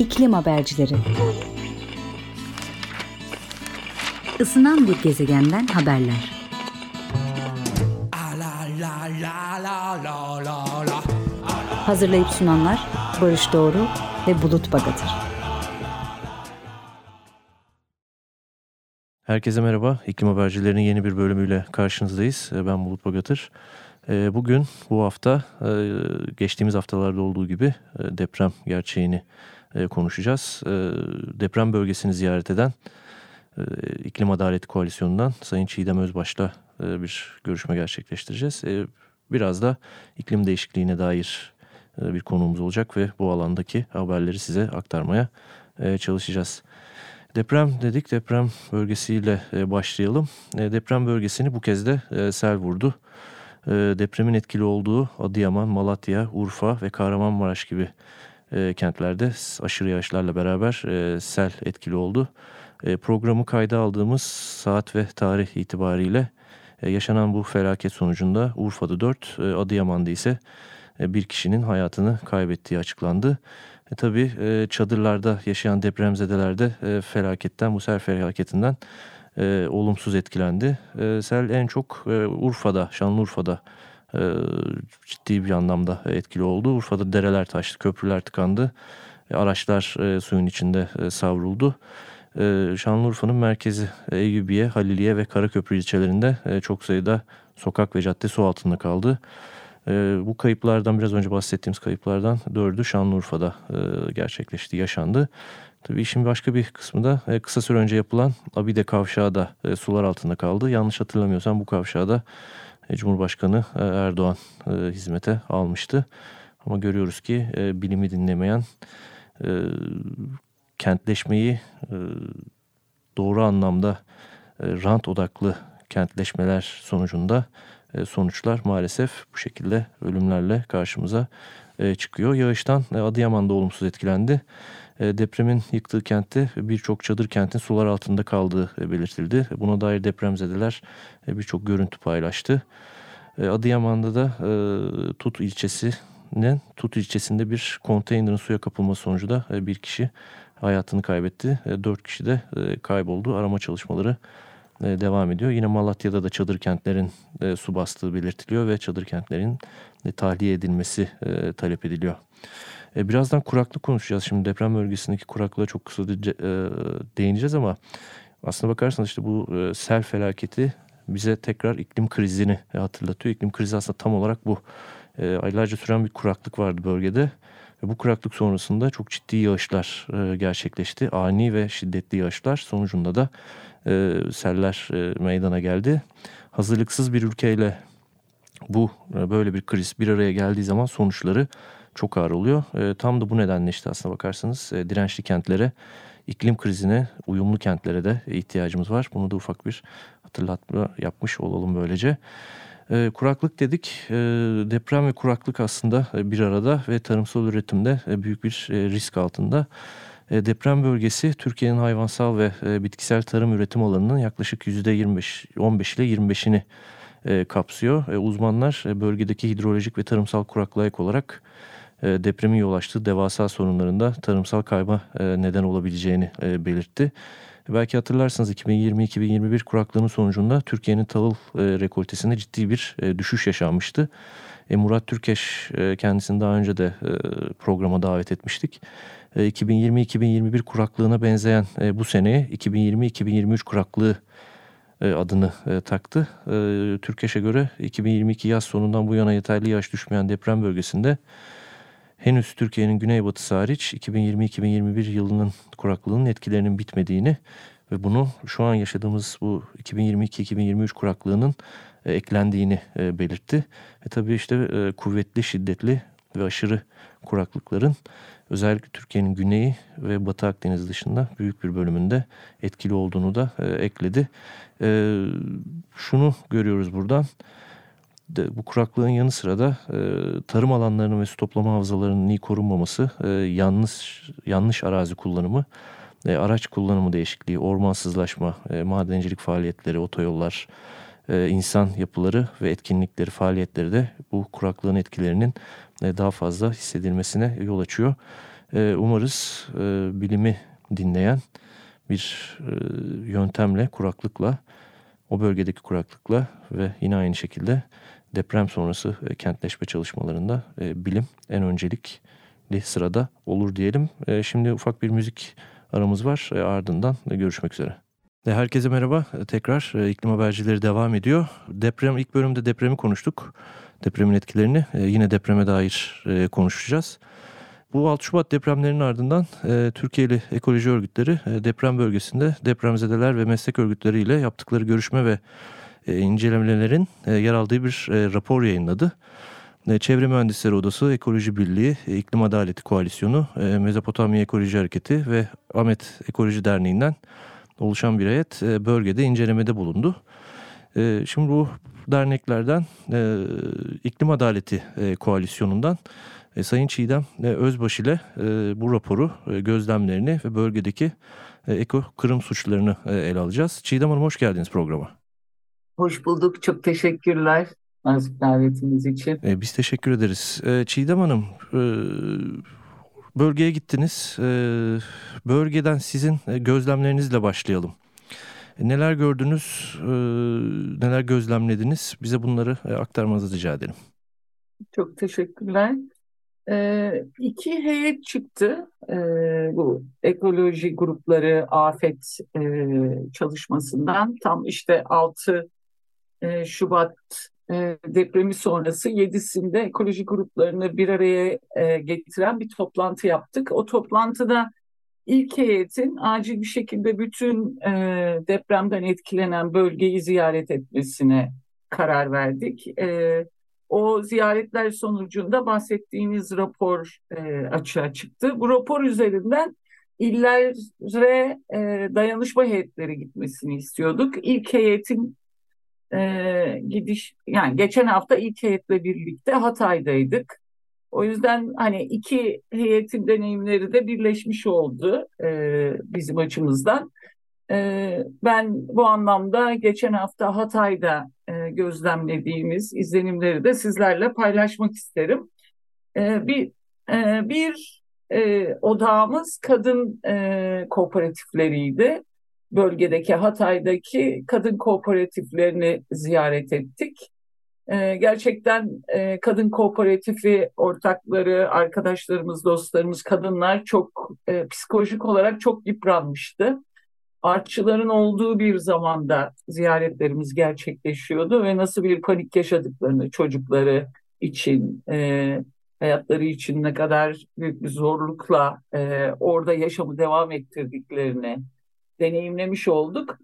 İklim Habercileri Isınan bir gezegenden haberler. Hazırlayıp sunanlar Barış Doğru ve Bulut Bagatır. Herkese merhaba. İklim Habercilerinin yeni bir bölümüyle karşınızdayız. Ben Bulut Bagatır. Ee, bugün bu hafta e, geçtiğimiz haftalarda olduğu gibi e, deprem gerçeğini e, konuşacağız. Deprem bölgesini ziyaret eden İklim Adaleti Koalisyonu'ndan Sayın Çiğdem Özbaş'la bir görüşme gerçekleştireceğiz. Biraz da iklim değişikliğine dair bir konuğumuz olacak ve bu alandaki haberleri size aktarmaya çalışacağız. Deprem dedik, deprem bölgesiyle başlayalım. Deprem bölgesini bu kez de sel vurdu. Depremin etkili olduğu Adıyaman, Malatya, Urfa ve Kahramanmaraş gibi e, kentlerde aşırı yağışlarla beraber e, sel etkili oldu. E, programı kayda aldığımız saat ve tarih itibariyle yaşanan bu felaket sonucunda Urfa'da 4, Adıyaman'da ise bir kişinin hayatını kaybettiği açıklandı. E, tabii e, çadırlarda yaşayan depremzedelerde e, felaketten, bu sel felaketinden e, olumsuz etkilendi. E, sel en çok e, Urfa'da, Şanlıurfa'da e, ciddi bir anlamda etkili oldu. Urfa'da dereler taştı, köprüler tıkandı, e, araçlar e, suyun içinde e, savruldu. Şanlıurfa'nın merkezi Eyyubiye, Haliliye ve Karaköprü ilçelerinde çok sayıda sokak ve cadde su altında kaldı. Bu kayıplardan biraz önce bahsettiğimiz kayıplardan dördü Şanlıurfa'da gerçekleşti, yaşandı. Tabii işin başka bir kısmı da kısa süre önce yapılan Abide kavşağı da sular altında kaldı. Yanlış hatırlamıyorsam bu kavşağı da e, Cumhurbaşkanı e, Erdoğan e, hizmete almıştı. Ama görüyoruz ki e, bilimi dinlemeyen, e, kentleşmeyi e, doğru anlamda e, rant odaklı kentleşmeler sonucunda e, sonuçlar maalesef bu şekilde ölümlerle karşımıza e, çıkıyor. Yağıştan e, Adıyaman'da olumsuz etkilendi. E, depremin yıktığı kentte birçok çadır kentin sular altında kaldığı e, belirtildi. Buna dair depremzedeler e, birçok görüntü paylaştı. Adıyaman'da da Tut ilçesinin Tut ilçesinde bir konteynerin suya kapılması sonucu da bir kişi hayatını kaybetti. Dört kişi de kayboldu. Arama çalışmaları devam ediyor. Yine Malatya'da da çadır kentlerin su bastığı belirtiliyor ve çadır kentlerin tahliye edilmesi talep ediliyor. E, birazdan kuraklık konuşacağız. Şimdi deprem bölgesindeki kuraklığa çok kısa de, e, değineceğiz ama aslına bakarsanız işte bu e, sel felaketi bize tekrar iklim krizini hatırlatıyor. İklim krizi aslında tam olarak bu. E, aylarca süren bir kuraklık vardı bölgede. Bu kuraklık sonrasında çok ciddi yağışlar e, gerçekleşti. Ani ve şiddetli yağışlar sonucunda da e, seller e, meydana geldi. Hazırlıksız bir ülkeyle bu e, böyle bir kriz bir araya geldiği zaman sonuçları çok ağır oluyor. E, tam da bu nedenle işte aslına bakarsanız e, dirençli kentlere, iklim krizine, uyumlu kentlere de ihtiyacımız var. Bunu da ufak bir hatırlatma yapmış olalım böylece. E, kuraklık dedik. E, deprem ve kuraklık aslında bir arada ve tarımsal üretimde e, büyük bir e, risk altında. E, deprem bölgesi Türkiye'nin hayvansal ve e, bitkisel tarım üretim alanının yaklaşık %25, 15 ile 25'ini e, kapsıyor. Uzmanlar bölgedeki hidrolojik ve tarımsal kuraklığa ek olarak depremin yol açtığı devasa sorunlarında tarımsal kayba neden olabileceğini belirtti. Belki hatırlarsınız 2020-2021 kuraklığının sonucunda Türkiye'nin tahıl rekoltesinde ciddi bir düşüş yaşanmıştı. Murat Türkeş kendisini daha önce de programa davet etmiştik. 2020-2021 kuraklığına benzeyen bu seneye 2020-2023 kuraklığı adını taktı. Türkeş'e göre 2022 yaz sonundan bu yana yeterli yağış düşmeyen deprem bölgesinde henüz Türkiye'nin güneybatısı hariç 2020-2021 yılının kuraklığının etkilerinin bitmediğini ve bunu şu an yaşadığımız bu 2022-2023 kuraklığının e, eklendiğini e, belirtti. Ve tabii işte e, kuvvetli, şiddetli ve aşırı kuraklıkların özellikle Türkiye'nin güneyi ve Batı Akdeniz dışında büyük bir bölümünde etkili olduğunu da e, ekledi. E, şunu görüyoruz buradan de, bu kuraklığın yanı sıra da e, tarım alanlarının ve su toplama havzalarının iyi korunmaması, e, yanlış yanlış arazi kullanımı, e, araç kullanımı değişikliği, ormansızlaşma, e, madencilik faaliyetleri, otoyollar, e, insan yapıları ve etkinlikleri, faaliyetleri de bu kuraklığın etkilerinin daha fazla hissedilmesine yol açıyor. E, umarız e, bilimi dinleyen bir e, yöntemle, kuraklıkla, o bölgedeki kuraklıkla ve yine aynı şekilde deprem sonrası e, kentleşme çalışmalarında e, bilim en öncelikli sırada olur diyelim. E, şimdi ufak bir müzik aramız var. E, ardından e, görüşmek üzere. E, herkese merhaba. E, tekrar e, iklim habercileri devam ediyor. Deprem ilk bölümde depremi konuştuk. Depremin etkilerini e, yine depreme dair e, konuşacağız. Bu 6 Şubat depremlerinin ardından e, Türkiye'li ekoloji örgütleri e, deprem bölgesinde depremzedeler ve meslek örgütleriyle yaptıkları görüşme ve e, incelemelerin e, yer aldığı bir e, rapor yayınladı. E, Çevre Mühendisleri Odası, Ekoloji Birliği, e, İklim Adaleti Koalisyonu, e, Mezopotamya Ekoloji Hareketi ve Ahmet Ekoloji Derneği'nden oluşan bir heyet e, bölgede incelemede bulundu. E, şimdi bu derneklerden e, İklim Adaleti e, Koalisyonu'ndan e, Sayın Çiğdem e, Özbaş ile e, bu raporu, e, gözlemlerini ve bölgedeki e, eko kırım suçlarını e, ele alacağız. Çiğdem Hanım hoş geldiniz programa. Hoş bulduk. Çok teşekkürler nazik davetiniz için. E, biz teşekkür ederiz. E, Çiğdem Hanım, e, bölgeye gittiniz. E, bölgeden sizin e, gözlemlerinizle başlayalım. E, neler gördünüz, e, neler gözlemlediniz? Bize bunları e, aktarmanızı rica edelim. Çok teşekkürler. Ee, iki heyet çıktı. Ee, bu ekoloji grupları afet e, çalışmasından tam işte 6 e, Şubat e, depremi sonrası 7'sinde ekoloji gruplarını bir araya e, getiren bir toplantı yaptık. O toplantıda ilk heyetin acil bir şekilde bütün e, depremden etkilenen bölgeyi ziyaret etmesine karar verdik. E, o ziyaretler sonucunda bahsettiğiniz rapor e, açığa çıktı. Bu rapor üzerinden illere e, dayanışma heyetleri gitmesini istiyorduk. İlk heyetin e, gidiş yani geçen hafta ilk heyetle birlikte Hatay'daydık. O yüzden hani iki heyetin deneyimleri de birleşmiş oldu e, bizim açımızdan. E, ben bu anlamda geçen hafta Hatay'da e, gözlemlediğimiz izlenimleri de sizlerle paylaşmak isterim. E, bir e, bir e, odağımız kadın e, kooperatifleriydi bölgedeki Hatay'daki kadın kooperatiflerini ziyaret ettik. Ee, gerçekten e, kadın kooperatifi ortakları, arkadaşlarımız, dostlarımız, kadınlar çok e, psikolojik olarak çok yıpranmıştı. Artçıların olduğu bir zamanda ziyaretlerimiz gerçekleşiyordu ve nasıl bir panik yaşadıklarını çocukları için, e, hayatları için ne kadar büyük bir zorlukla e, orada yaşamı devam ettirdiklerini deneyimlemiş olduk.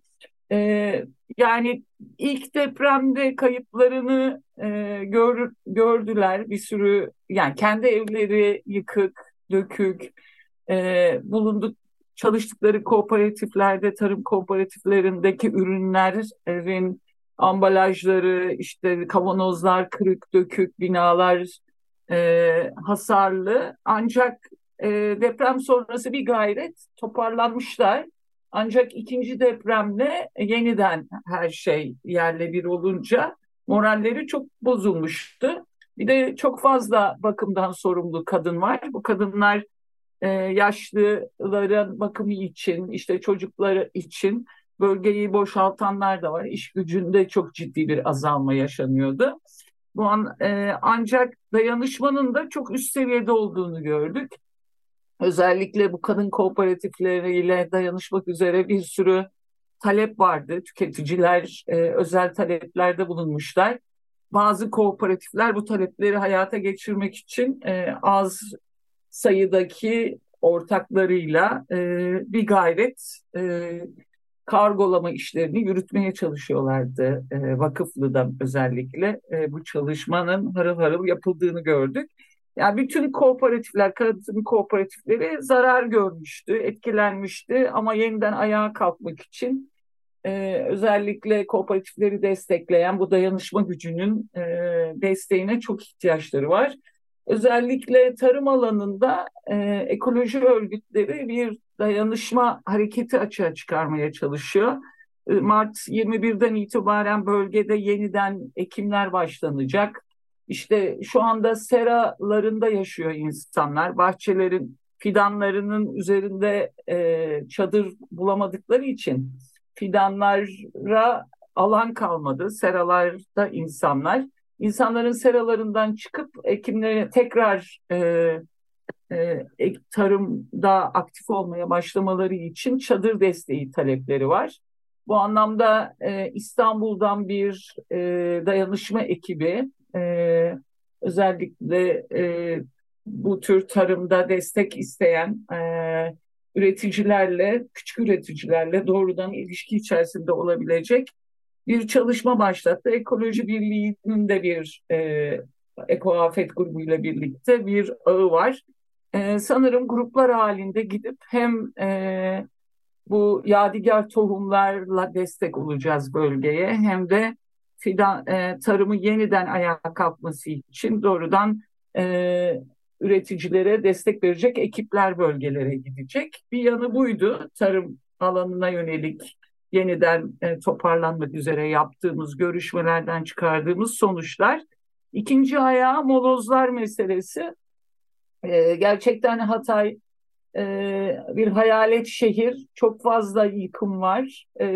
E, yani ilk depremde kayıplarını e, gör, gördüler bir sürü yani kendi evleri yıkık, dökük, e, bulunduk çalıştıkları kooperatiflerde, tarım kooperatiflerindeki ürünlerin ambalajları, işte kavanozlar kırık, dökük, binalar e, hasarlı. Ancak e, deprem sonrası bir gayret toparlanmışlar. Ancak ikinci depremle yeniden her şey yerle bir olunca moralleri çok bozulmuştu. Bir de çok fazla bakımdan sorumlu kadın var. Bu kadınlar e, yaşlıların bakımı için, işte çocukları için bölgeyi boşaltanlar da var. İş gücünde çok ciddi bir azalma yaşanıyordu. Bu an e, ancak dayanışmanın da çok üst seviyede olduğunu gördük. Özellikle bu kadın kooperatifleriyle dayanışmak üzere bir sürü talep vardı. Tüketiciler e, özel taleplerde bulunmuşlar. Bazı kooperatifler bu talepleri hayata geçirmek için e, az sayıdaki ortaklarıyla e, bir gayret e, kargolama işlerini yürütmeye çalışıyorlardı. E, Vakıflı'dan özellikle e, bu çalışmanın harıl harıl yapıldığını gördük. Yani bütün kooperatifler, kadın kooperatifleri zarar görmüştü, etkilenmişti ama yeniden ayağa kalkmak için e, özellikle kooperatifleri destekleyen bu dayanışma gücünün e, desteğine çok ihtiyaçları var. Özellikle tarım alanında e, ekoloji örgütleri bir dayanışma hareketi açığa çıkarmaya çalışıyor. E, Mart 21'den itibaren bölgede yeniden ekimler başlanacak. İşte şu anda seralarında yaşıyor insanlar. Bahçelerin fidanlarının üzerinde e, çadır bulamadıkları için fidanlara alan kalmadı. Seralarda insanlar. İnsanların seralarından çıkıp ekimlere tekrar e, e, tarımda aktif olmaya başlamaları için çadır desteği talepleri var. Bu anlamda e, İstanbul'dan bir e, dayanışma ekibi e, özellikle e, bu tür tarımda destek isteyen e, üreticilerle, küçük üreticilerle doğrudan ilişki içerisinde olabilecek bir çalışma başlattı. Ekoloji Birliği'nin de bir e, Eko Afet grubuyla birlikte bir ağı var. E, sanırım gruplar halinde gidip hem e, bu yadigar tohumlarla destek olacağız bölgeye hem de fidan e, tarımı yeniden ayağa kalkması için doğrudan e, üreticilere destek verecek ekipler bölgelere gidecek. Bir yanı buydu tarım alanına yönelik yeniden e, toparlanmak üzere yaptığımız görüşmelerden çıkardığımız sonuçlar. İkinci ayağı molozlar meselesi. E, gerçekten Hatay e, bir hayalet şehir, çok fazla yıkım var e,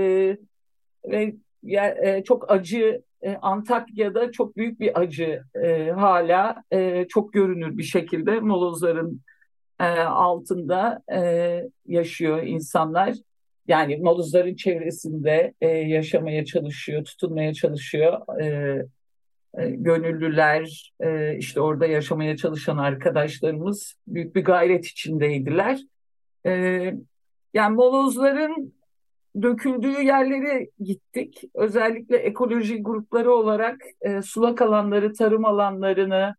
ve e, çok acı e, Antakya'da çok büyük bir acı e, hala çok görünür bir şekilde molozların altında yaşıyor insanlar. Yani molozların çevresinde yaşamaya çalışıyor, tutunmaya çalışıyor. Gönüllüler, işte orada yaşamaya çalışan arkadaşlarımız büyük bir gayret içindeydiler. Yani molozların döküldüğü yerlere gittik. Özellikle ekoloji grupları olarak e, sulak alanları, tarım alanlarını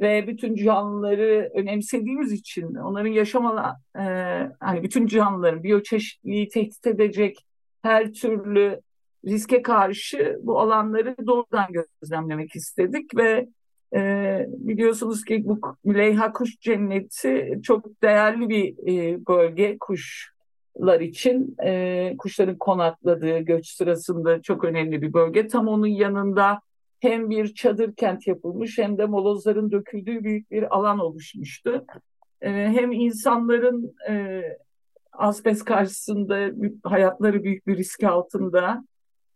ve bütün canlıları önemsediğimiz için onların yaşam alanı, e, hani bütün canlıların biyoçeşitliliği tehdit edecek her türlü riske karşı bu alanları doğrudan gözlemlemek istedik ve e, biliyorsunuz ki bu Müleyha Kuş Cenneti çok değerli bir e, bölge kuş lar için e, kuşların konakladığı göç sırasında çok önemli bir bölge. Tam onun yanında hem bir çadır kent yapılmış hem de molozların döküldüğü büyük bir alan oluşmuştu. E, hem insanların e, asbest karşısında hayatları büyük bir risk altında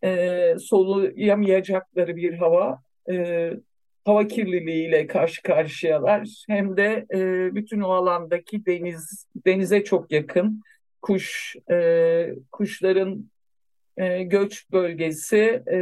e, soluyamayacakları bir hava e, hava kirliliğiyle karşı karşıyalar. Hem de e, bütün o alandaki deniz denize çok yakın kuş e, kuşların e, göç bölgesi e,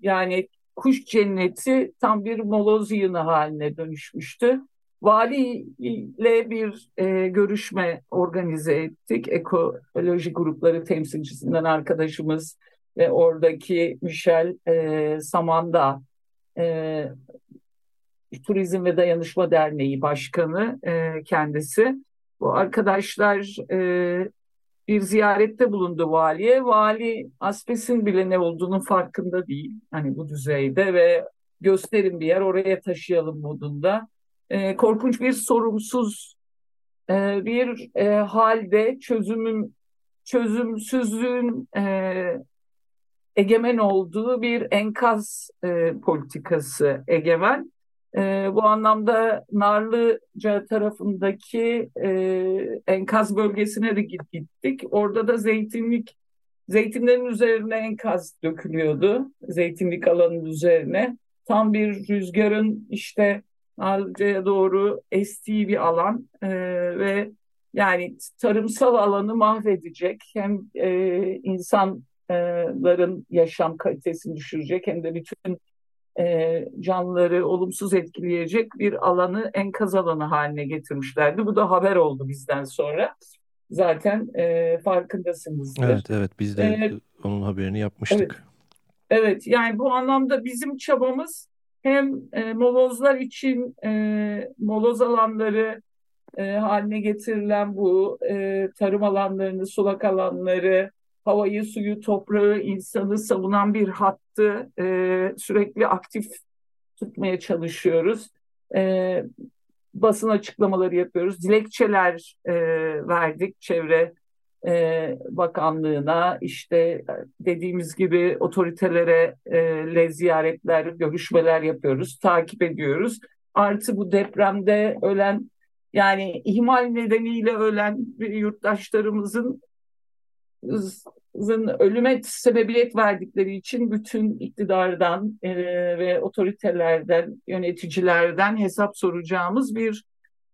yani kuş cenneti tam bir moloz yığını haline dönüşmüştü. Vali ile bir e, görüşme organize ettik. Ekoloji grupları temsilcisinden arkadaşımız ve oradaki Michel e, Samanda e, Turizm ve Dayanışma Derneği Başkanı e, kendisi. Bu arkadaşlar e, bir ziyarette bulundu valiye. Vali asbesin bile ne olduğunun farkında değil. Hani bu düzeyde ve gösterin bir yer oraya taşıyalım modunda. E, korkunç bir sorumsuz e, bir e, halde çözümün çözümsüzlüğün e, egemen olduğu bir enkaz e, politikası egemen. E, bu anlamda Narlıca tarafındaki e, enkaz bölgesine de gittik. Orada da zeytinlik, zeytinlerin üzerine enkaz dökülüyordu. Zeytinlik alanının üzerine. Tam bir rüzgarın işte Narlıca'ya doğru estiği bir alan e, ve yani tarımsal alanı mahvedecek. Hem e, insanların yaşam kalitesini düşürecek hem de bütün e, canlıları olumsuz etkileyecek bir alanı enkaz alanı haline getirmişlerdi. Bu da haber oldu bizden sonra. Zaten e, farkındasınızdır. Evet, evet biz de ee, onun haberini yapmıştık. Evet, evet yani bu anlamda bizim çabamız hem e, molozlar için e, moloz alanları e, haline getirilen bu e, tarım alanlarını, sulak alanları, havayı, suyu, toprağı, insanı savunan bir hattı e, sürekli aktif tutmaya çalışıyoruz. E, basın açıklamaları yapıyoruz. Dilekçeler e, verdik çevre e, bakanlığına işte dediğimiz gibi otoritelere e, le ziyaretler, görüşmeler yapıyoruz, takip ediyoruz. Artı bu depremde ölen Yani ihmal nedeniyle ölen yurttaşlarımızın ölüme sebebiyet verdikleri için bütün iktidardan e, ve otoritelerden, yöneticilerden hesap soracağımız bir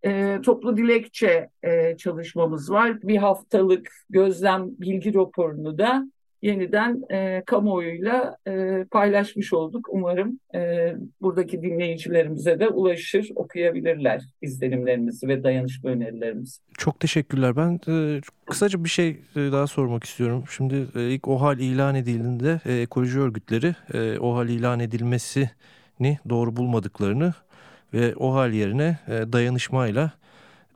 e, toplu dilekçe e, çalışmamız var. Bir haftalık gözlem bilgi raporunu da yeniden e, kamuoyuyla e, paylaşmış olduk. Umarım e, buradaki dinleyicilerimize de ulaşır, okuyabilirler izlenimlerimizi ve dayanışma önerilerimizi. Çok teşekkürler. Ben e, kısaca bir şey e, daha sormak istiyorum. Şimdi e, ilk OHAL ilan edildiğinde e, ekoloji örgütleri e, OHAL ilan edilmesini doğru bulmadıklarını ve OHAL yerine e, dayanışmayla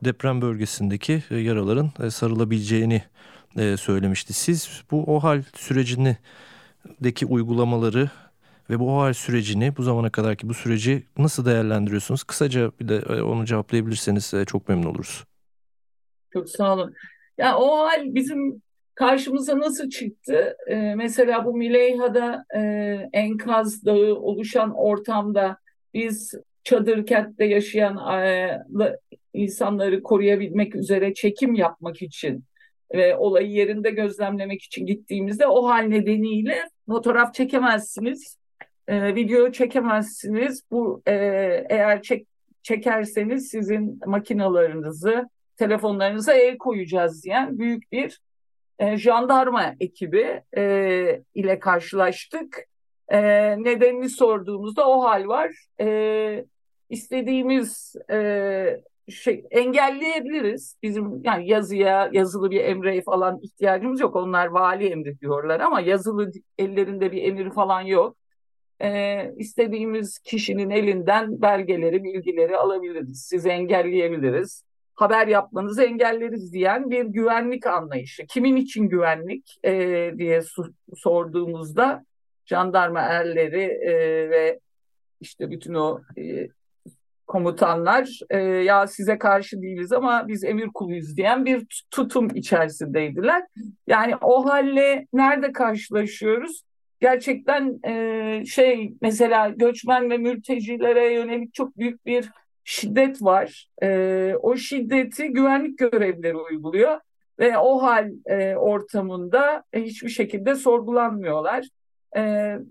deprem bölgesindeki e, yaraların e, sarılabileceğini e, söylemişti. Siz bu OHAL sürecini deki uygulamaları ve bu OHAL sürecini bu zamana kadarki bu süreci nasıl değerlendiriyorsunuz? Kısaca bir de e, onu cevaplayabilirseniz e, çok memnun oluruz. Çok sağ olun. Ya OHAL bizim karşımıza nasıl çıktı? Ee, mesela bu Mileyha'da e, enkaz dağı oluşan ortamda biz çadır kentte yaşayan e, insanları koruyabilmek üzere çekim yapmak için ve olayı yerinde gözlemlemek için gittiğimizde o hal nedeniyle fotoğraf çekemezsiniz, e, video çekemezsiniz. Bu e, eğer çek, çekerseniz sizin makinalarınızı, telefonlarınıza el koyacağız diyen büyük bir e, jandarma ekibi e, ile karşılaştık. E, nedenini sorduğumuzda o hal var. E, istediğimiz e, şey engelleyebiliriz. Bizim yani yazıya, yazılı bir emre falan ihtiyacımız yok. Onlar vali emri diyorlar ama yazılı ellerinde bir emir falan yok. Ee, istediğimiz kişinin elinden belgeleri, bilgileri alabiliriz. Sizi engelleyebiliriz. Haber yapmanızı engelleriz diyen bir güvenlik anlayışı. Kimin için güvenlik e, diye sorduğumuzda jandarma erleri e, ve işte bütün o e, komutanlar e, ya size karşı değiliz ama biz emir kuluyuz diyen bir tutum içerisindeydiler. Yani o halle nerede karşılaşıyoruz? Gerçekten e, şey mesela göçmen ve mültecilere yönelik çok büyük bir şiddet var. E, o şiddeti güvenlik görevlileri uyguluyor ve o hal e, ortamında hiçbir şekilde sorgulanmıyorlar e,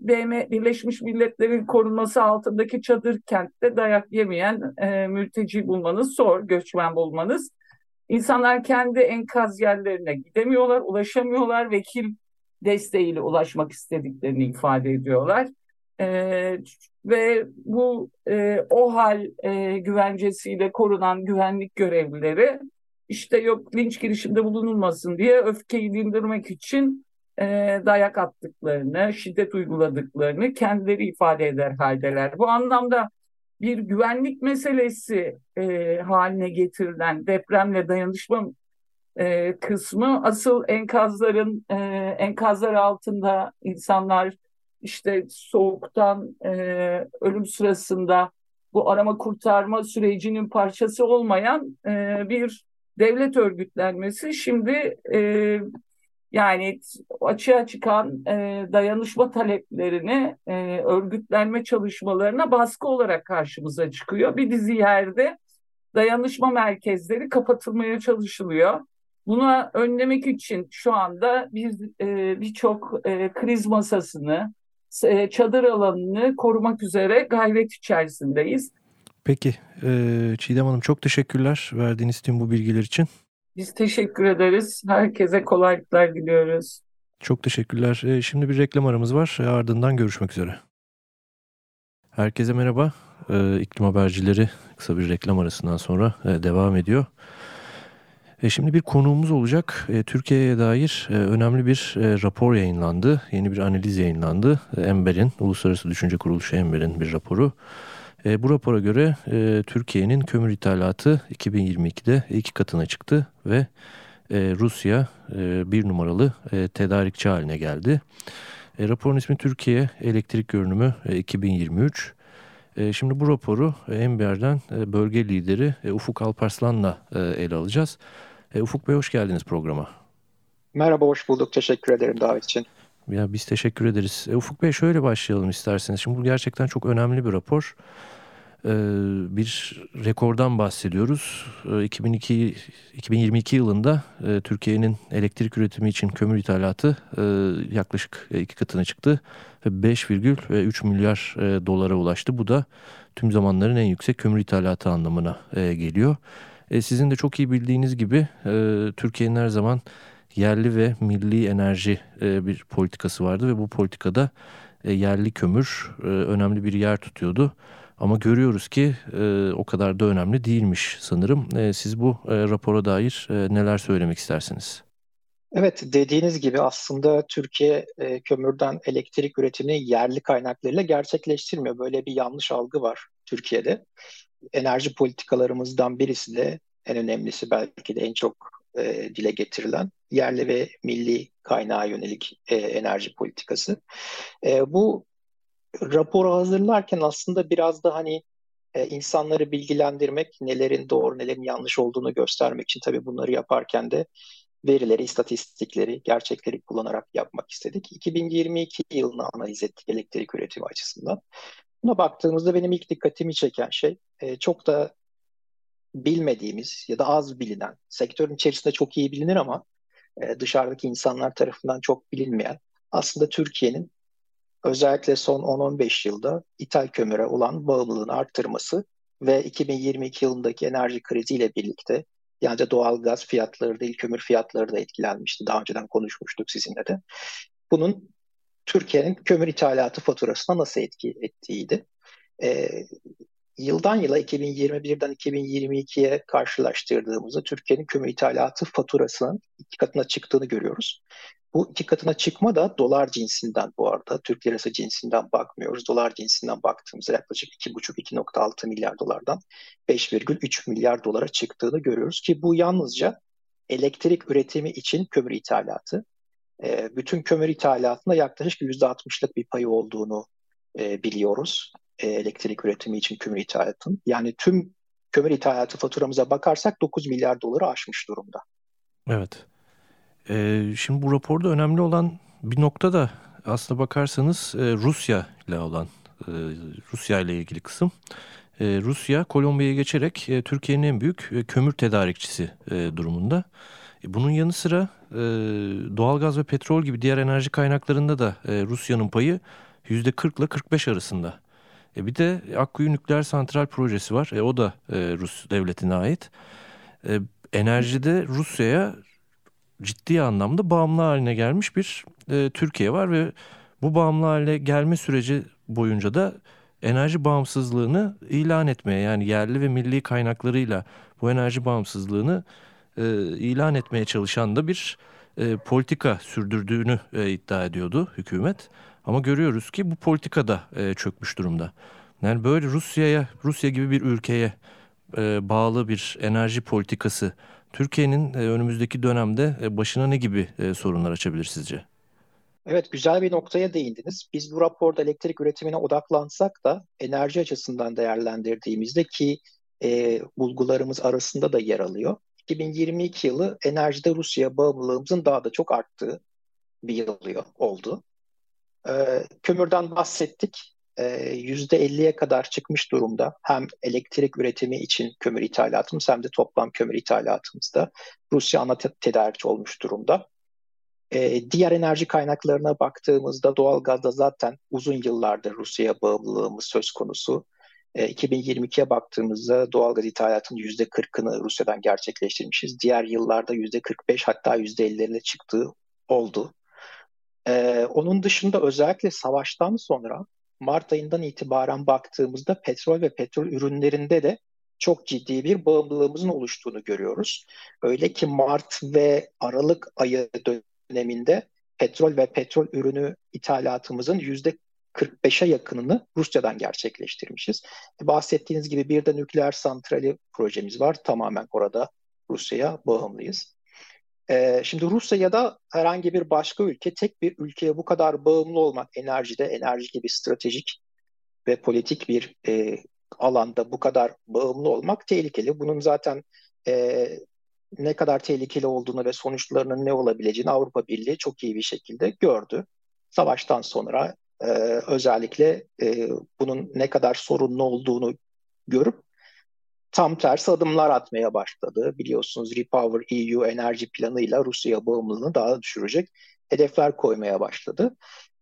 BM, Birleşmiş Milletler'in korunması altındaki çadır kentte dayak yemeyen e, mülteci bulmanız zor, göçmen bulmanız. İnsanlar kendi enkaz yerlerine gidemiyorlar, ulaşamıyorlar, vekil desteğiyle ulaşmak istediklerini ifade ediyorlar. E, ve bu e, o hal e, güvencesiyle korunan güvenlik görevlileri işte yok linç girişimde bulunulmasın diye öfkeyi dindirmek için e, dayak attıklarını, şiddet uyguladıklarını kendileri ifade eder haldeler. Bu anlamda bir güvenlik meselesi e, haline getirilen depremle dayanışma e, kısmı asıl enkazların e, enkazlar altında insanlar işte soğuktan e, ölüm sırasında bu arama kurtarma sürecinin parçası olmayan e, bir devlet örgütlenmesi şimdi e, yani açığa çıkan e, dayanışma taleplerini, e, örgütlenme çalışmalarına baskı olarak karşımıza çıkıyor. Bir dizi yerde dayanışma merkezleri kapatılmaya çalışılıyor. Buna önlemek için şu anda biz e, birçok e, kriz masasını, e, çadır alanını korumak üzere gayret içerisindeyiz. Peki e, Çiğdem Hanım çok teşekkürler verdiğiniz tüm bu bilgiler için. Biz teşekkür ederiz. Herkese kolaylıklar diliyoruz. Çok teşekkürler. E, şimdi bir reklam aramız var. E, ardından görüşmek üzere. Herkese merhaba. E, iklim habercileri kısa bir reklam arasından sonra devam ediyor. Şimdi bir konuğumuz olacak. Türkiye'ye dair önemli bir rapor yayınlandı. Yeni bir analiz yayınlandı. Ember'in, Uluslararası Düşünce Kuruluşu Ember'in bir raporu. E, bu rapora göre e, Türkiye'nin kömür ithalatı 2022'de iki katına çıktı ve e, Rusya e, bir numaralı e, tedarikçi haline geldi. E, raporun ismi Türkiye Elektrik Görünümü e, 2023. E, şimdi bu raporu e, Ember'den e, bölge lideri e, Ufuk Alparslan'la e, ele alacağız. E, Ufuk Bey hoş geldiniz programa. Merhaba, hoş bulduk. Teşekkür ederim davet için. Ya biz teşekkür ederiz. E, Ufuk Bey şöyle başlayalım isterseniz. Şimdi bu gerçekten çok önemli bir rapor. bir rekordan bahsediyoruz. 2002 2022 yılında Türkiye'nin elektrik üretimi için kömür ithalatı yaklaşık iki katına çıktı ve 5,3 milyar dolara ulaştı. Bu da tüm zamanların en yüksek kömür ithalatı anlamına geliyor. Sizin de çok iyi bildiğiniz gibi Türkiye'nin her zaman yerli ve milli enerji bir politikası vardı ve bu politikada yerli kömür önemli bir yer tutuyordu. Ama görüyoruz ki e, o kadar da önemli değilmiş sanırım. E, siz bu e, rapora dair e, neler söylemek istersiniz? Evet, dediğiniz gibi aslında Türkiye e, kömürden elektrik üretimini yerli kaynaklarıyla gerçekleştirmiyor. Böyle bir yanlış algı var Türkiye'de. Enerji politikalarımızdan birisi de en önemlisi belki de en çok e, dile getirilen yerli ve milli kaynağa yönelik e, enerji politikası. E, bu raporu hazırlarken aslında biraz da hani e, insanları bilgilendirmek, nelerin doğru, nelerin yanlış olduğunu göstermek için tabii bunları yaparken de verileri, istatistikleri, gerçekleri kullanarak yapmak istedik. 2022 yılını analiz ettik elektrik üretimi açısından. Buna baktığımızda benim ilk dikkatimi çeken şey e, çok da bilmediğimiz ya da az bilinen, sektörün içerisinde çok iyi bilinir ama e, dışarıdaki insanlar tarafından çok bilinmeyen aslında Türkiye'nin özellikle son 10-15 yılda ithal kömüre olan bağımlılığını arttırması ve 2022 yılındaki enerji kriziyle birlikte yani doğal gaz fiyatları değil kömür fiyatları da etkilenmişti. Daha önceden konuşmuştuk sizinle de. Bunun Türkiye'nin kömür ithalatı faturasına nasıl etki ettiğiydi. Ee, yıldan yıla 2021'den 2022'ye karşılaştırdığımızda Türkiye'nin kömür ithalatı faturasının iki katına çıktığını görüyoruz. Bu iki katına çıkma da dolar cinsinden bu arada. Türk lirası cinsinden bakmıyoruz. Dolar cinsinden baktığımızda yaklaşık 2,5-2,6 milyar dolardan 5,3 milyar dolara çıktığını görüyoruz ki bu yalnızca elektrik üretimi için kömür ithalatı. E, bütün kömür ithalatında yaklaşık %60'lık bir payı olduğunu e, biliyoruz. E, elektrik üretimi için kömür ithalatın. Yani tüm kömür ithalatı faturamıza bakarsak 9 milyar doları aşmış durumda. Evet. Ee, şimdi bu raporda önemli olan bir nokta da aslına bakarsanız e, Rusya ile olan e, Rusya ile ilgili kısım. E, Rusya Kolombiya'ya geçerek e, Türkiye'nin en büyük e, kömür tedarikçisi e, durumunda. E, bunun yanı sıra e, doğalgaz ve petrol gibi diğer enerji kaynaklarında da e, Rusya'nın payı yüzde 40 ile 45 arasında. E, bir de Akkuyu Nükleer Santral Projesi var. E, o da e, Rus devletine ait. E, enerjide Rusya'ya ciddi anlamda bağımlı haline gelmiş bir e, Türkiye var ve bu bağımlı hale gelme süreci boyunca da enerji bağımsızlığını ilan etmeye yani yerli ve milli kaynaklarıyla bu enerji bağımsızlığını e, ilan etmeye çalışan da bir e, politika sürdürdüğünü e, iddia ediyordu hükümet. Ama görüyoruz ki bu politika da e, çökmüş durumda. Yani böyle Rusya'ya, Rusya gibi bir ülkeye e, bağlı bir enerji politikası Türkiye'nin e, önümüzdeki dönemde e, başına ne gibi e, sorunlar açabilir sizce? Evet, güzel bir noktaya değindiniz. Biz bu raporda elektrik üretimine odaklansak da enerji açısından değerlendirdiğimizde ki e, bulgularımız arasında da yer alıyor. 2022 yılı enerjide Rusya bağımlılığımızın daha da çok arttığı bir yıl oldu. E, kömürden bahsettik. %50'ye kadar çıkmış durumda. Hem elektrik üretimi için kömür ithalatımız hem de toplam kömür ithalatımızda Rusya ana tedarikçi olmuş durumda. Ee, diğer enerji kaynaklarına baktığımızda doğalgazda zaten uzun yıllardır Rusya'ya bağımlılığımız söz konusu. Ee, 2022'ye baktığımızda doğalgaz ithalatının %40'ını Rusya'dan gerçekleştirmişiz. Diğer yıllarda %45 hatta %50'lerine çıktığı oldu. Ee, onun dışında özellikle savaştan sonra Mart ayından itibaren baktığımızda petrol ve petrol ürünlerinde de çok ciddi bir bağımlılığımızın oluştuğunu görüyoruz. Öyle ki Mart ve Aralık ayı döneminde petrol ve petrol ürünü ithalatımızın yüzde 45'e yakınını Rusya'dan gerçekleştirmişiz. Bahsettiğiniz gibi bir de nükleer santrali projemiz var. Tamamen orada Rusya'ya bağımlıyız. Ee, şimdi Rusya ya da herhangi bir başka ülke tek bir ülkeye bu kadar bağımlı olmak enerjide, enerji gibi stratejik ve politik bir e, alanda bu kadar bağımlı olmak tehlikeli. Bunun zaten e, ne kadar tehlikeli olduğunu ve sonuçlarının ne olabileceğini Avrupa Birliği çok iyi bir şekilde gördü. Savaştan sonra e, özellikle e, bunun ne kadar sorunlu olduğunu görüp tam tersi adımlar atmaya başladı. Biliyorsunuz Repower EU enerji planıyla Rusya bağımlılığını daha da düşürecek hedefler koymaya başladı.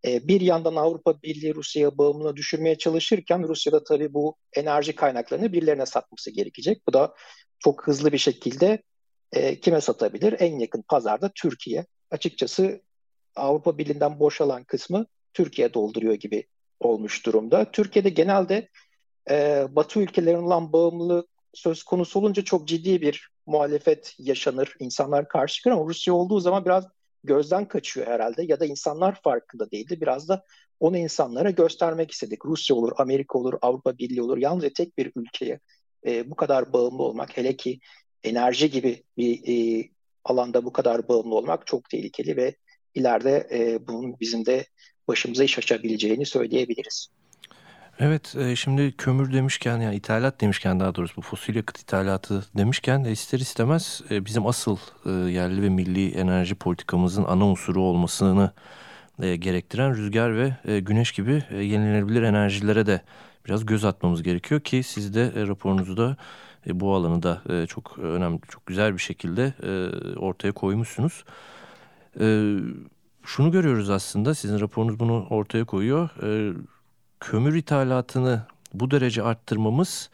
E, bir yandan Avrupa Birliği Rusya'ya bağımlılığı düşürmeye çalışırken Rusya'da tabii bu enerji kaynaklarını birilerine satması gerekecek. Bu da çok hızlı bir şekilde e, kime satabilir? En yakın pazarda Türkiye. Açıkçası Avrupa Birliği'nden boşalan kısmı Türkiye dolduruyor gibi olmuş durumda. Türkiye'de genelde e, Batı ülkelerinin olan bağımlılığı söz konusu olunca çok ciddi bir muhalefet yaşanır. İnsanlar karşı çıkar ama Rusya olduğu zaman biraz gözden kaçıyor herhalde ya da insanlar farkında değildi. Biraz da onu insanlara göstermek istedik. Rusya olur, Amerika olur, Avrupa Birliği olur. Yalnızca tek bir ülkeye e, bu kadar bağımlı olmak hele ki enerji gibi bir e, alanda bu kadar bağımlı olmak çok tehlikeli ve ileride e, bunun bizim de başımıza iş açabileceğini söyleyebiliriz. Evet e, şimdi kömür demişken yani ithalat demişken daha doğrusu bu fosil yakıt ithalatı demişken e, ister istemez e, bizim asıl yerli ve milli enerji politikamızın ana unsuru olmasını gerektiren rüzgar ve güneş gibi yenilenebilir enerjilere de biraz göz atmamız gerekiyor ki siz de raporunuzda bu alanı da çok önemli, çok güzel bir şekilde ortaya koymuşsunuz. Şunu görüyoruz aslında sizin raporunuz bunu ortaya koyuyor kömür ithalatını bu derece arttırmamız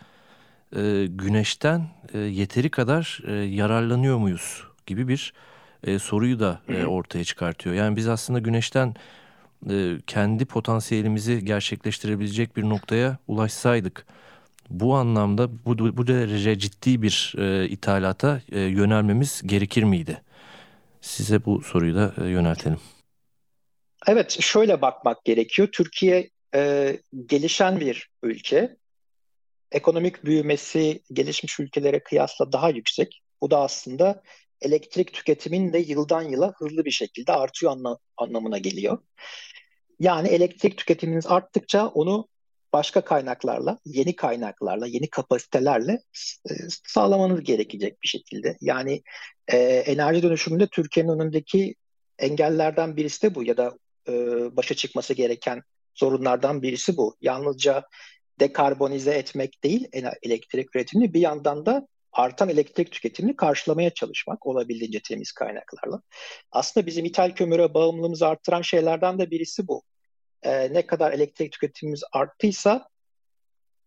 e, güneşten e, yeteri kadar e, yararlanıyor muyuz gibi bir e, soruyu da e, ortaya çıkartıyor. Yani biz aslında güneşten e, kendi potansiyelimizi gerçekleştirebilecek bir noktaya ulaşsaydık bu anlamda bu, bu derece ciddi bir e, ithalata e, yönelmemiz gerekir miydi? Size bu soruyu da e, yöneltelim. Evet, şöyle bakmak gerekiyor. Türkiye e, gelişen bir ülke. Ekonomik büyümesi gelişmiş ülkelere kıyasla daha yüksek. Bu da aslında elektrik tüketimin de yıldan yıla hızlı bir şekilde artıyor anla, anlamına geliyor. Yani elektrik tüketiminiz arttıkça onu başka kaynaklarla, yeni kaynaklarla, yeni kapasitelerle e, sağlamanız gerekecek bir şekilde. Yani e, enerji dönüşümünde Türkiye'nin önündeki engellerden birisi de bu ya da e, başa çıkması gereken sorunlardan birisi bu. Yalnızca dekarbonize etmek değil elektrik üretimini bir yandan da artan elektrik tüketimini karşılamaya çalışmak olabildiğince temiz kaynaklarla. Aslında bizim ithal kömüre bağımlılığımızı arttıran şeylerden de birisi bu. Ee, ne kadar elektrik tüketimimiz arttıysa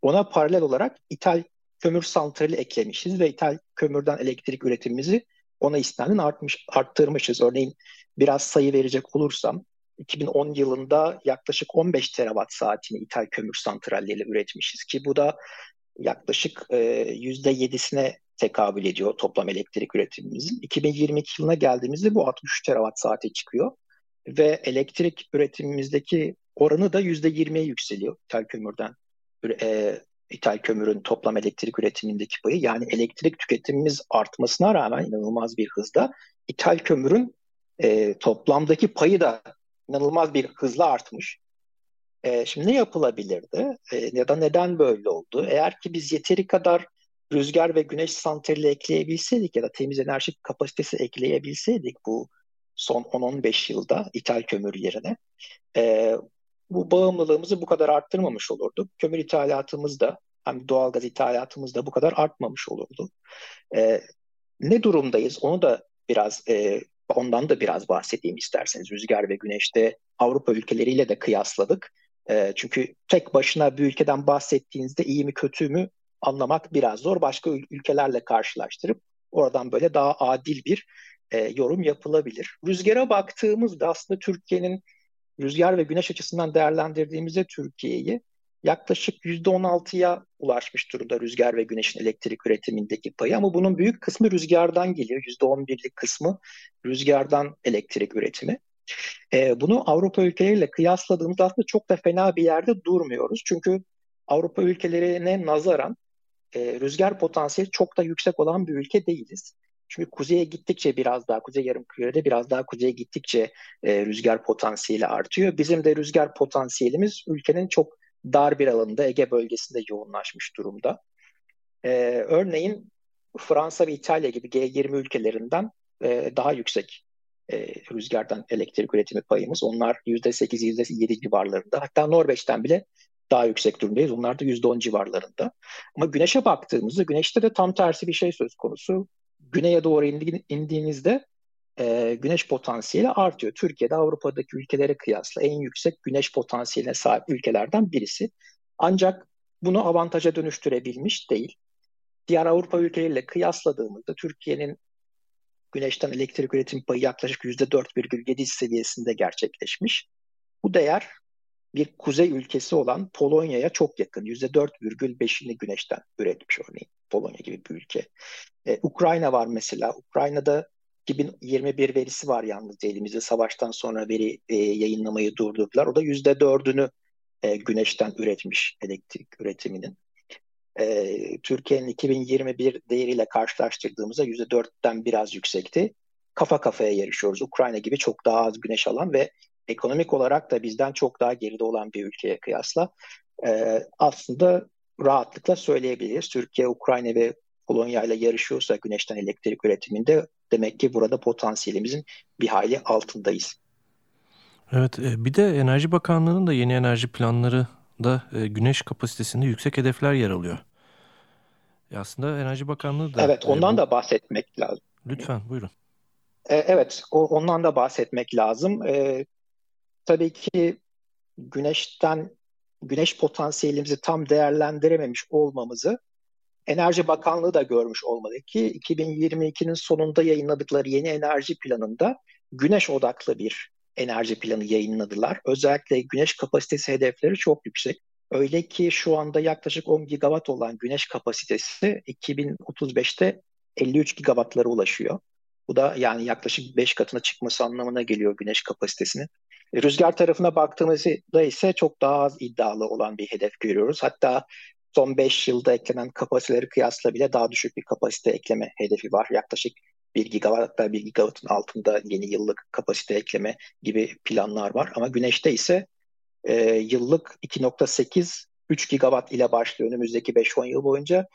ona paralel olarak ithal kömür santrali eklemişiz ve ithal kömürden elektrik üretimimizi ona istinaden artmış, arttırmışız. Örneğin biraz sayı verecek olursam 2010 yılında yaklaşık 15 terawatt saatini ithal kömür santralleriyle üretmişiz ki bu da yaklaşık e, %7'sine tekabül ediyor toplam elektrik üretimimizin. 2022 yılına geldiğimizde bu 63 terawatt saate çıkıyor ve elektrik üretimimizdeki oranı da %20'ye yükseliyor ithal kömürden. E, ithal kömürün toplam elektrik üretimindeki payı yani elektrik tüketimimiz artmasına rağmen inanılmaz bir hızda ithal kömürün e, toplamdaki payı da inanılmaz bir hızla artmış. E, şimdi ne yapılabilirdi? E, ya da neden böyle oldu? Eğer ki biz yeteri kadar rüzgar ve güneş santrali ekleyebilseydik ya da temiz enerji kapasitesi ekleyebilseydik bu son 10-15 yılda ithal kömür yerine e, bu bağımlılığımızı bu kadar arttırmamış olurduk. Kömür ithalatımız da hem doğalgaz ithalatımız da bu kadar artmamış olurdu. E, ne durumdayız onu da biraz e, Ondan da biraz bahsedeyim isterseniz. Rüzgar ve güneşte Avrupa ülkeleriyle de kıyasladık. E, çünkü tek başına bir ülkeden bahsettiğinizde iyi mi kötü mü anlamak biraz zor. Başka ülkelerle karşılaştırıp oradan böyle daha adil bir e, yorum yapılabilir. Rüzgara baktığımızda aslında Türkiye'nin rüzgar ve güneş açısından değerlendirdiğimizde Türkiye'yi yaklaşık %16'ya ulaşmış durumda rüzgar ve güneşin elektrik üretimindeki payı ama bunun büyük kısmı rüzgardan geliyor. %11'lik kısmı rüzgardan elektrik üretimi. E, bunu Avrupa ülkeleriyle kıyasladığımızda aslında çok da fena bir yerde durmuyoruz. Çünkü Avrupa ülkelerine nazaran e, rüzgar potansiyeli çok da yüksek olan bir ülke değiliz. Çünkü kuzeye gittikçe biraz daha, kuzey yarım kürede biraz daha kuzeye gittikçe e, rüzgar potansiyeli artıyor. Bizim de rüzgar potansiyelimiz ülkenin çok dar bir alanda Ege bölgesinde yoğunlaşmış durumda. E, örneğin Fransa ve İtalya gibi G20 ülkelerinden e, daha yüksek e, rüzgardan elektrik üretimi payımız. Onlar %8, %7 civarlarında. Hatta Norveç'ten bile daha yüksek durumdayız. Onlar da %10 civarlarında. Ama güneşe baktığımızda güneşte de tam tersi bir şey söz konusu. Güneye doğru indiğinizde e, güneş potansiyeli artıyor. Türkiye'de Avrupa'daki ülkelere kıyasla en yüksek güneş potansiyeline sahip ülkelerden birisi. Ancak bunu avantaja dönüştürebilmiş değil. Diğer Avrupa ülkeleriyle kıyasladığımızda Türkiye'nin güneşten elektrik üretim payı yaklaşık %4,7 seviyesinde gerçekleşmiş. Bu değer bir kuzey ülkesi olan Polonya'ya çok yakın. %4,5'ini güneşten üretmiş örneğin Polonya gibi bir ülke. Ee, Ukrayna var mesela. Ukrayna'da 2021 verisi var yalnız elimizde. Savaştan sonra veri e, yayınlamayı durdurdular. O da %4'ünü e, güneşten üretmiş elektrik üretiminin. E, Türkiye'nin 2021 değeriyle karşılaştırdığımızda %4'ten biraz yüksekti. Kafa kafaya yarışıyoruz. Ukrayna gibi çok daha az güneş alan ve ekonomik olarak da bizden çok daha geride olan bir ülkeye kıyasla e, aslında rahatlıkla söyleyebiliriz. Türkiye, Ukrayna ve Polonya ile yarışıyorsa güneşten elektrik üretiminde demek ki burada potansiyelimizin bir hayli altındayız. Evet e, bir de Enerji Bakanlığı'nın da yeni enerji planları da e, güneş kapasitesinde yüksek hedefler yer alıyor. E aslında Enerji Bakanlığı da... Evet ondan bu... da bahsetmek lazım. Lütfen buyurun. Evet ondan da bahsetmek lazım. Tabii ki güneşten güneş potansiyelimizi tam değerlendirememiş olmamızı Enerji Bakanlığı da görmüş olmalı ki 2022'nin sonunda yayınladıkları yeni enerji planında güneş odaklı bir enerji planı yayınladılar. Özellikle güneş kapasitesi hedefleri çok yüksek. Öyle ki şu anda yaklaşık 10 gigawatt olan güneş kapasitesi 2035'te 53 gigawattlara ulaşıyor. Bu da yani yaklaşık 5 katına çıkması anlamına geliyor güneş kapasitesinin. Rüzgar tarafına baktığımızda ise çok daha az iddialı olan bir hedef görüyoruz. Hatta son 5 yılda eklenen kapasiteleri kıyasla bile daha düşük bir kapasite ekleme hedefi var. Yaklaşık 1 gigawatt hatta 1 gigawattın altında yeni yıllık kapasite ekleme gibi planlar var. Ama güneşte ise e, yıllık 2.8 3 gigawatt ile başlıyor önümüzdeki 5-10 yıl boyunca.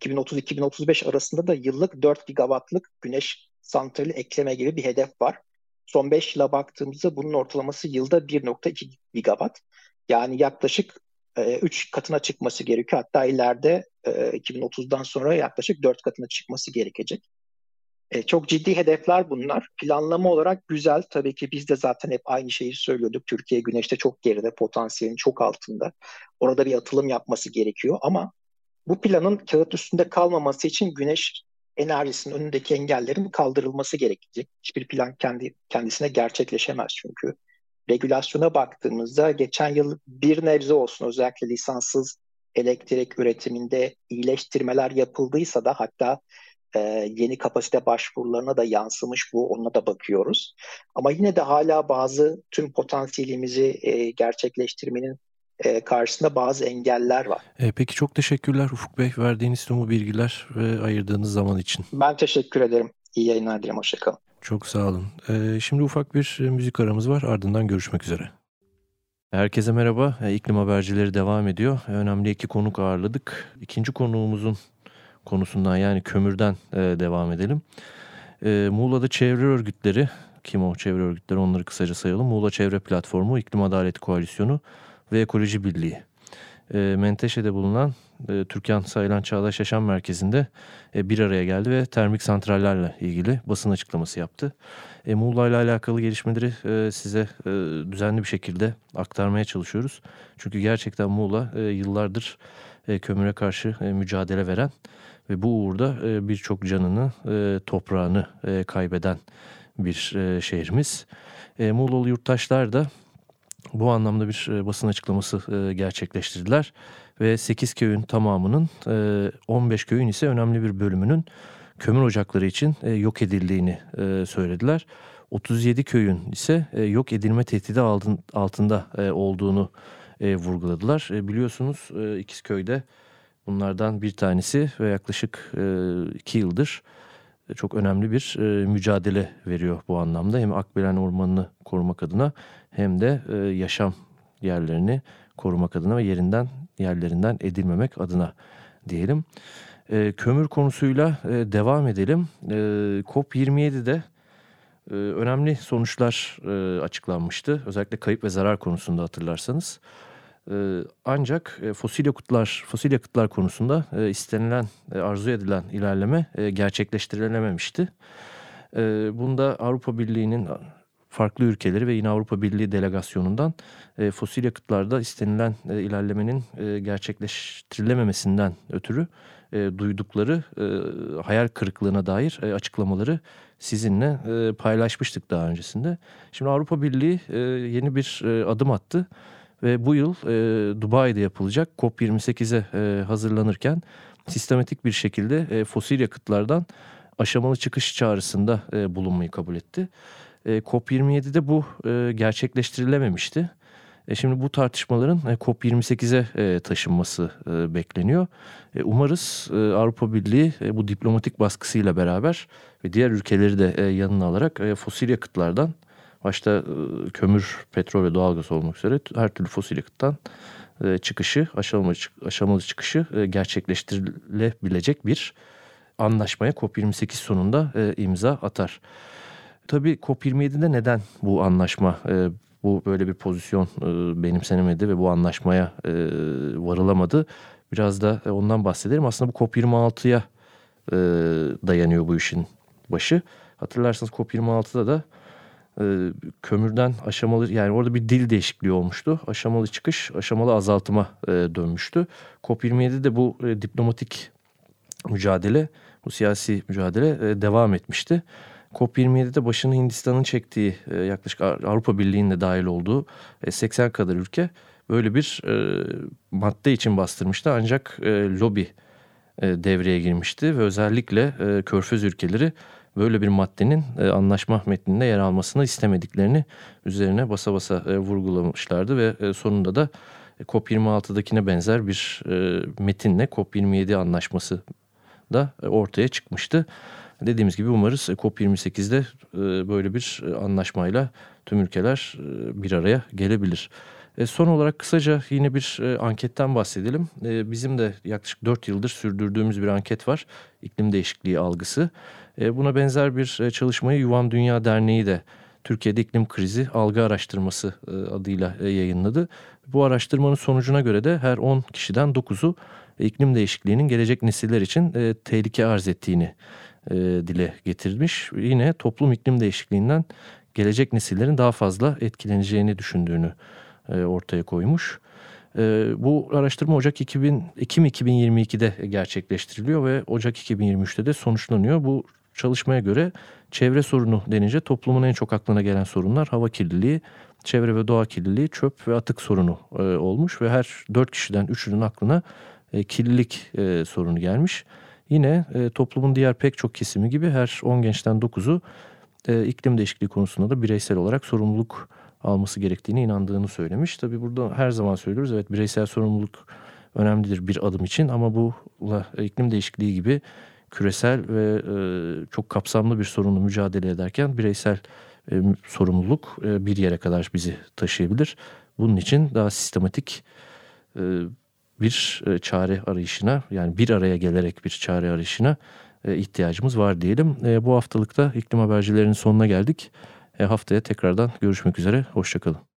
2030-2035 arasında da yıllık 4 gigawattlık güneş santrali ekleme gibi bir hedef var. Son 5 yıla baktığımızda bunun ortalaması yılda 1.2 gigawatt. Yani yaklaşık 3 e, katına çıkması gerekiyor. Hatta ileride e, 2030'dan sonra yaklaşık 4 katına çıkması gerekecek. E, çok ciddi hedefler bunlar. Planlama olarak güzel. Tabii ki biz de zaten hep aynı şeyi söylüyorduk. Türkiye güneşte çok geride, potansiyelin çok altında. Orada bir atılım yapması gerekiyor ama bu planın kağıt üstünde kalmaması için güneş enerjisinin önündeki engellerin kaldırılması gerekecek. Hiçbir plan kendi kendisine gerçekleşemez çünkü. Regülasyona baktığımızda geçen yıl bir nebze olsun özellikle lisanssız elektrik üretiminde iyileştirmeler yapıldıysa da hatta e, yeni kapasite başvurularına da yansımış bu ona da bakıyoruz. Ama yine de hala bazı tüm potansiyelimizi e, gerçekleştirmenin e, karşısında bazı engeller var. E, peki çok teşekkürler Ufuk Bey verdiğiniz tüm bu bilgiler ve ayırdığınız zaman için. Ben teşekkür ederim. İyi yayınlar dilerim. Hoşçakalın. Çok sağ olun. E, şimdi ufak bir müzik aramız var. Ardından görüşmek üzere. Herkese merhaba. E, iklim habercileri devam ediyor. Önemli iki konuk ağırladık. İkinci konuğumuzun konusundan yani kömürden e, devam edelim. E, Muğla'da çevre örgütleri, kim o çevre örgütleri onları kısaca sayalım. Muğla Çevre Platformu, İklim Adaleti Koalisyonu ve Ekoloji Birliği. E, Menteşe'de bulunan e, Türkan Saylan Çağdaş Yaşam Merkezi'nde e, bir araya geldi ve termik santrallerle ilgili basın açıklaması yaptı. E, Muğla ile alakalı gelişmeleri e, size e, düzenli bir şekilde aktarmaya çalışıyoruz. Çünkü gerçekten Muğla e, yıllardır e, kömüre karşı e, mücadele veren ve bu uğurda e, birçok canını, e, toprağını e, kaybeden bir e, şehrimiz. E, Muğla'lı yurttaşlar da bu anlamda bir e, basın açıklaması e, gerçekleştirdiler ve 8 köyün tamamının e, 15 köyün ise önemli bir bölümünün kömür ocakları için e, yok edildiğini e, söylediler. 37 köyün ise e, yok edilme tehdidi altın, altında e, olduğunu e, vurguladılar. E, biliyorsunuz e, İkizköy'de bunlardan bir tanesi ve yaklaşık e, iki yıldır e, çok önemli bir e, mücadele veriyor bu anlamda. Hem Akbelen Ormanı'nı korumak adına hem de e, yaşam yerlerini korumak adına ve yerinden yerlerinden edilmemek adına diyelim. E, kömür konusuyla e, devam edelim. E, COP27'de e, önemli sonuçlar e, açıklanmıştı. Özellikle kayıp ve zarar konusunda hatırlarsanız. E, ancak e, fosil yakıtlar fosil yakıtlar konusunda e, istenilen e, arzu edilen ilerleme e, gerçekleştirilememişti. E, bunda Avrupa Birliği'nin farklı ülkeleri ve yine Avrupa Birliği delegasyonundan e, fosil yakıtlarda istenilen e, ilerlemenin e, gerçekleştirilememesinden ötürü e, duydukları e, hayal kırıklığına dair e, açıklamaları sizinle e, paylaşmıştık daha öncesinde. Şimdi Avrupa Birliği e, yeni bir e, adım attı ve bu yıl e, Dubai'de yapılacak COP28'e e, hazırlanırken sistematik bir şekilde e, fosil yakıtlardan aşamalı çıkış çağrısında e, bulunmayı kabul etti. E, COP27'de bu e, gerçekleştirilememişti. E, şimdi bu tartışmaların e, COP28'e e, taşınması e, bekleniyor. E, umarız e, Avrupa Birliği e, bu diplomatik baskısıyla beraber ve diğer ülkeleri de e, yanına alarak e, fosil yakıtlardan başta e, kömür, petrol ve doğalgaz olmak üzere her türlü fosil yakıttan e, çıkışı, aşamalı, aşamalı çıkışı e, gerçekleştirilebilecek bir anlaşmaya COP28 sonunda e, imza atar. Tabii COP27'de neden bu anlaşma, e, bu böyle bir pozisyon e, benimsenemedi ve bu anlaşmaya e, varılamadı? Biraz da ondan bahsedelim. Aslında bu COP26'ya e, dayanıyor bu işin başı. Hatırlarsanız COP26'da da e, kömürden aşamalı yani orada bir dil değişikliği olmuştu. Aşamalı çıkış, aşamalı azaltıma e, dönmüştü. COP27'de bu e, diplomatik mücadele, bu siyasi mücadele e, devam etmişti. COP27'de başını Hindistan'ın çektiği e, yaklaşık Avrupa Birliği'nin de dahil olduğu e, 80 kadar ülke böyle bir e, madde için bastırmıştı. Ancak e, lobi e, devreye girmişti ve özellikle e, Körfez ülkeleri böyle bir maddenin e, anlaşma metninde yer almasını istemediklerini üzerine basa basa e, vurgulamışlardı ve e, sonunda da e, COP26'dakine benzer bir e, metinle COP27 anlaşması da e, ortaya çıkmıştı. Dediğimiz gibi umarız e, COP28'de e, böyle bir e, anlaşmayla tüm ülkeler e, bir araya gelebilir. Son olarak kısaca yine bir anketten bahsedelim. Bizim de yaklaşık 4 yıldır sürdürdüğümüz bir anket var. İklim değişikliği algısı. Buna benzer bir çalışmayı Yuvan Dünya Derneği de Türkiye'de iklim krizi algı araştırması adıyla yayınladı. Bu araştırmanın sonucuna göre de her 10 kişiden 9'u e, iklim değişikliğinin gelecek nesiller için tehlike arz ettiğini e, dile getirmiş. Yine toplum iklim değişikliğinden gelecek nesillerin daha fazla etkileneceğini düşündüğünü e, ortaya koymuş. E, bu araştırma Ocak 2000, Ekim 2022'de gerçekleştiriliyor ve Ocak 2023'te de sonuçlanıyor. Bu çalışmaya göre çevre sorunu denince toplumun en çok aklına gelen sorunlar hava kirliliği, çevre ve doğa kirliliği, çöp ve atık sorunu e, olmuş ve her dört kişiden üçünün aklına e, kirlilik e, sorunu gelmiş. Yine e, toplumun diğer pek çok kesimi gibi her 10 gençten 9'u e, iklim değişikliği konusunda da bireysel olarak sorumluluk alması gerektiğini inandığını söylemiş. Tabi burada her zaman söylüyoruz evet bireysel sorumluluk önemlidir bir adım için ama bu iklim değişikliği gibi küresel ve e, çok kapsamlı bir sorunla mücadele ederken bireysel e, sorumluluk e, bir yere kadar bizi taşıyabilir. Bunun için daha sistematik e, bir e, çare arayışına yani bir araya gelerek bir çare arayışına e, ihtiyacımız var diyelim. E, bu haftalıkta iklim habercilerinin sonuna geldik. Haftaya tekrardan görüşmek üzere. Hoşçakalın.